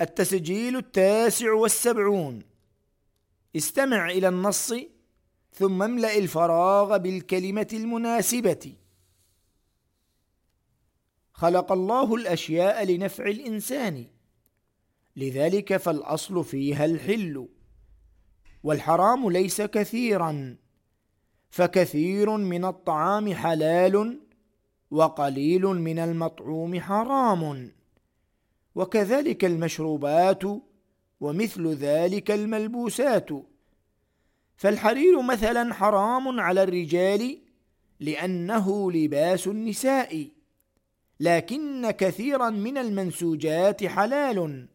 التسجيل التاسع والسبعون. استمع إلى النص ثم املأ الفراغ بالكلمة المناسبة. خلق الله الأشياء لنفع الإنسان. لذلك فالأصل فيها الحل. والحرام ليس كثيرا. فكثير من الطعام حلال وقليل من المطعوم حرام. وكذلك المشروبات ومثل ذلك الملبوسات. فالحرير مثلا حرام على الرجال لأنه لباس النساء لكن كثيرا من المنسوجات حلال.